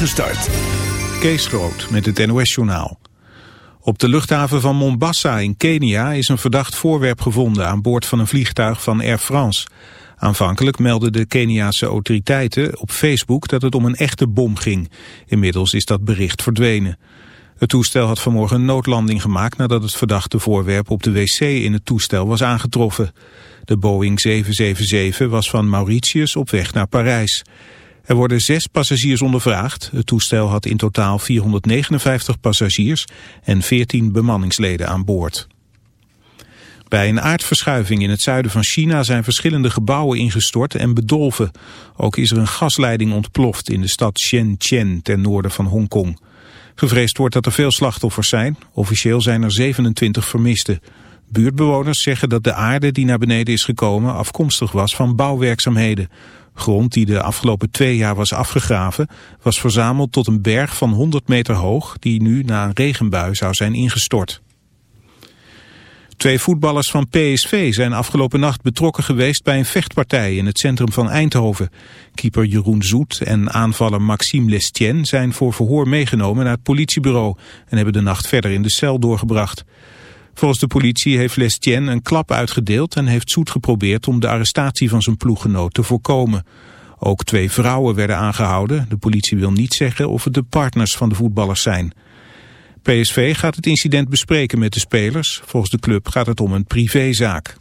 Gestart. Kees Groot met het NOS-journaal. Op de luchthaven van Mombasa in Kenia is een verdacht voorwerp gevonden aan boord van een vliegtuig van Air France. Aanvankelijk meldden de Keniaanse autoriteiten op Facebook dat het om een echte bom ging. Inmiddels is dat bericht verdwenen. Het toestel had vanmorgen een noodlanding gemaakt nadat het verdachte voorwerp op de wc in het toestel was aangetroffen. De Boeing 777 was van Mauritius op weg naar Parijs. Er worden zes passagiers ondervraagd. Het toestel had in totaal 459 passagiers en 14 bemanningsleden aan boord. Bij een aardverschuiving in het zuiden van China zijn verschillende gebouwen ingestort en bedolven. Ook is er een gasleiding ontploft in de stad Shenzhen ten noorden van Hongkong. Gevreesd wordt dat er veel slachtoffers zijn. Officieel zijn er 27 vermisten. Buurtbewoners zeggen dat de aarde die naar beneden is gekomen afkomstig was van bouwwerkzaamheden. Grond die de afgelopen twee jaar was afgegraven was verzameld tot een berg van 100 meter hoog die nu na een regenbui zou zijn ingestort. Twee voetballers van PSV zijn afgelopen nacht betrokken geweest bij een vechtpartij in het centrum van Eindhoven. Keeper Jeroen Zoet en aanvaller Maxime Lestien zijn voor verhoor meegenomen naar het politiebureau en hebben de nacht verder in de cel doorgebracht. Volgens de politie heeft Lestien een klap uitgedeeld en heeft Zoet geprobeerd om de arrestatie van zijn ploeggenoot te voorkomen. Ook twee vrouwen werden aangehouden. De politie wil niet zeggen of het de partners van de voetballers zijn. PSV gaat het incident bespreken met de spelers. Volgens de club gaat het om een privézaak.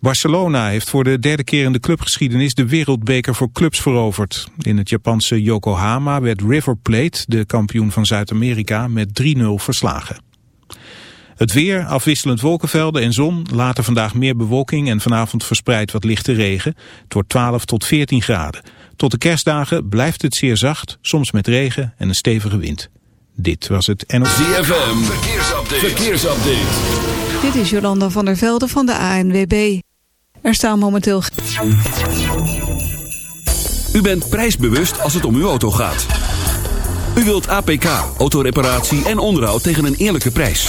Barcelona heeft voor de derde keer in de clubgeschiedenis de wereldbeker voor clubs veroverd. In het Japanse Yokohama werd River Plate, de kampioen van Zuid-Amerika, met 3-0 verslagen. Het weer, afwisselend wolkenvelden en zon, later vandaag meer bewolking en vanavond verspreid wat lichte regen. Het wordt 12 tot 14 graden. Tot de kerstdagen blijft het zeer zacht, soms met regen en een stevige wind. Dit was het NOS. ZFM, verkeersupdate. verkeersupdate. Dit is Jolanda van der Velde van de ANWB. Er staan momenteel... U bent prijsbewust als het om uw auto gaat. U wilt APK, autoreparatie en onderhoud tegen een eerlijke prijs.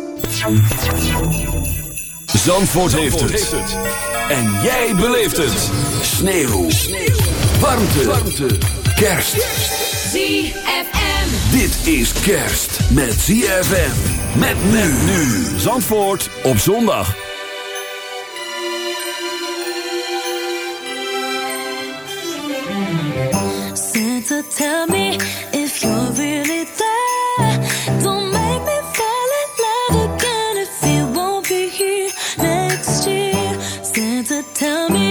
Zandvoort, heeft, het. En jij beleeft het. Sneeuw. Warmte. Warmte. Kerst. ZFM. Dit is kerst met ZFM. Met men nu. Zandvoort op zondag. Santa, tell me tell me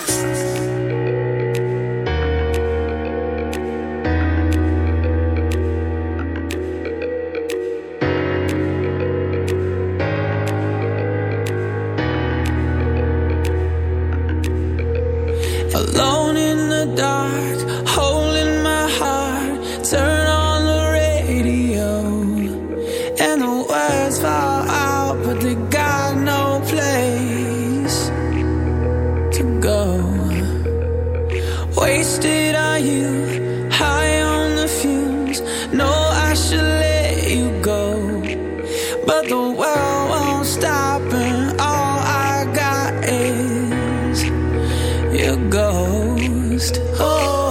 ghost. Oh.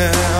Yeah.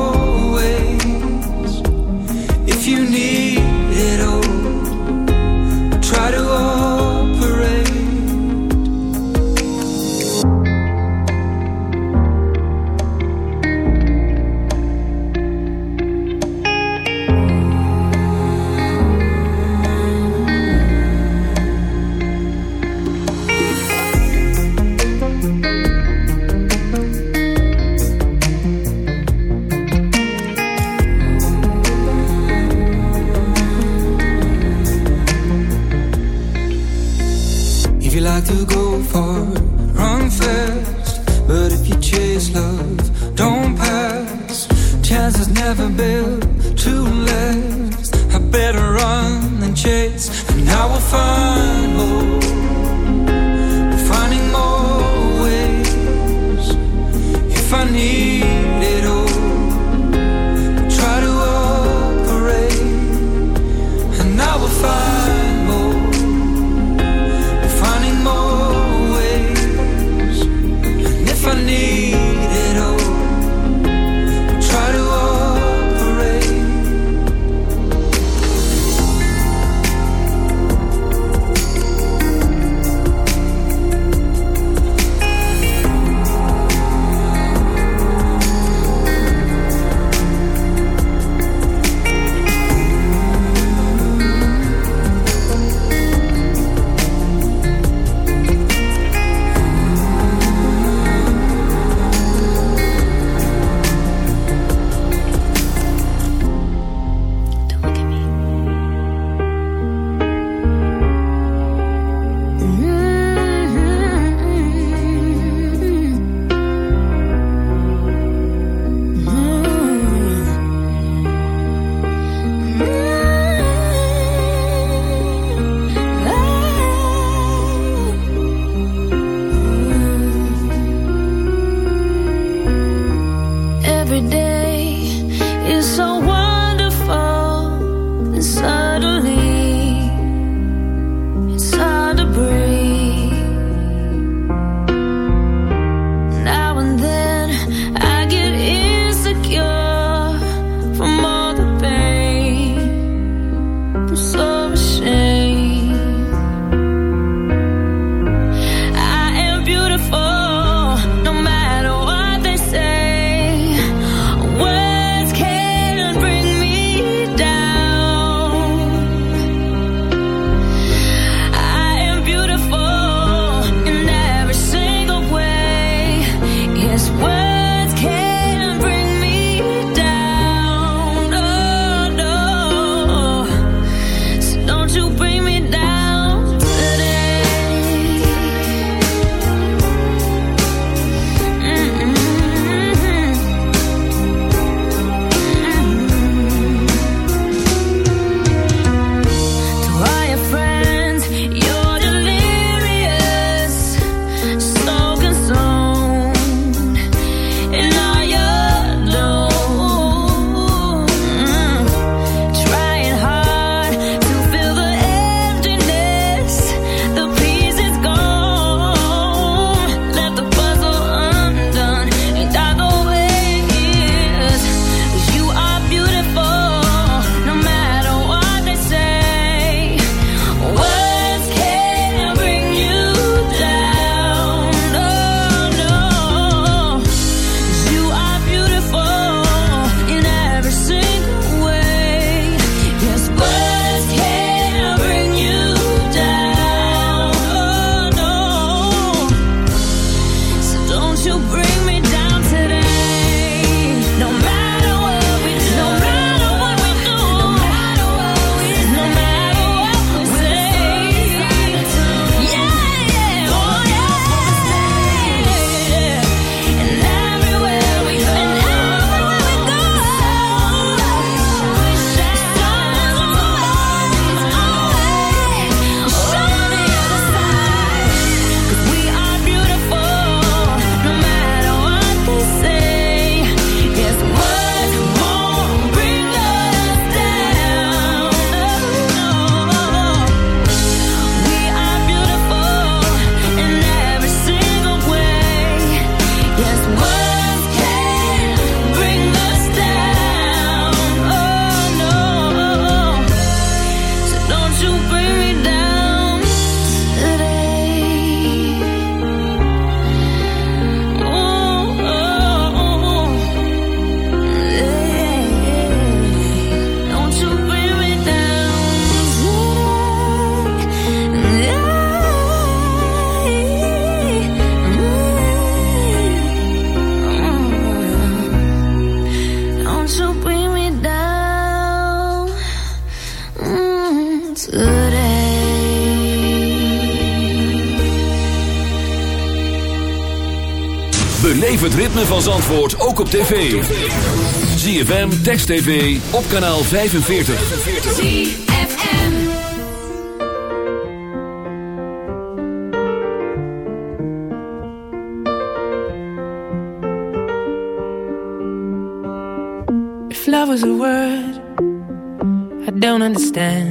sun van Zandvoort ook op tv. ZFM, Text TV, op kanaal 45. ZFM word, I don't understand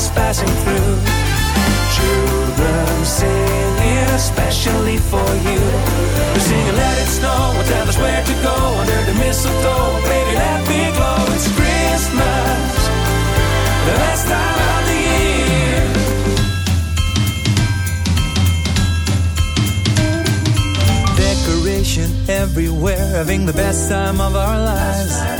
Santa's passing through. Children singing, especially for you. They're singing, let it snow, and tell us where to go under the mistletoe. Baby, let me glow, it's Christmas, the best time of the year. Decoration everywhere, having the best time of our lives.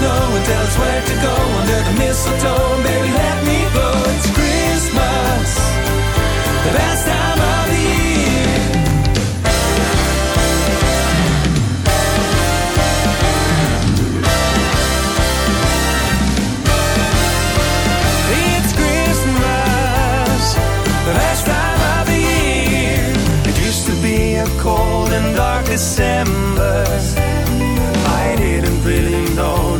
snow and tell us where to go under the mistletoe. And baby, let me go. It's Christmas, the best time of the year. It's Christmas, the best time of the year. It used to be a cold and dark December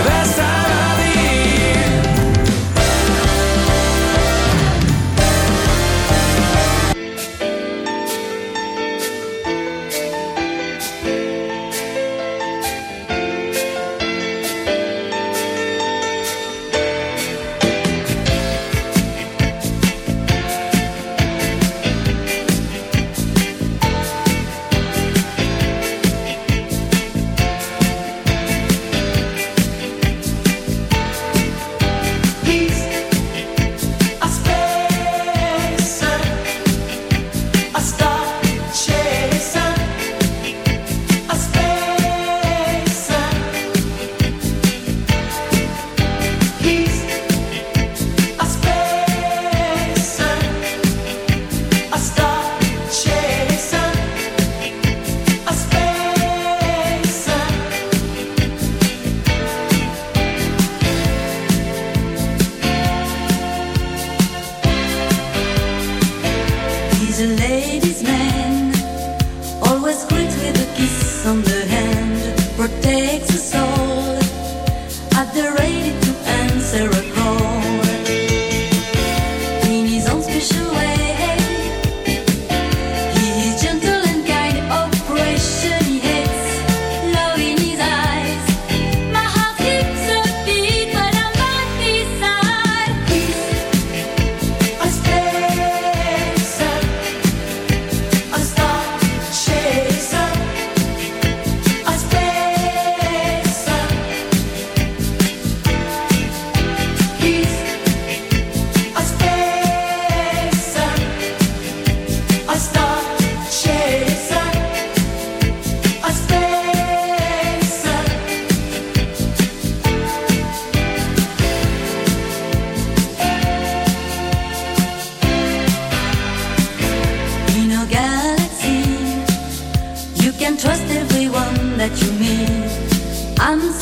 dessa I'm